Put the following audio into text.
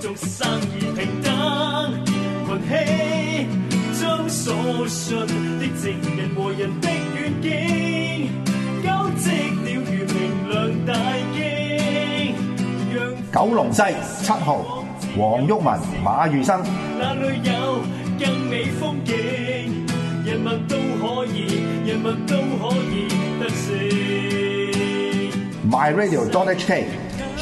做生意平等，运气将所信的情人和人的愿景，交织了如明亮大镜。九龙西七号，黄毓民、马宇生。那里有更美风景？人物都可以，人物都可以得胜。My Radio dot HK。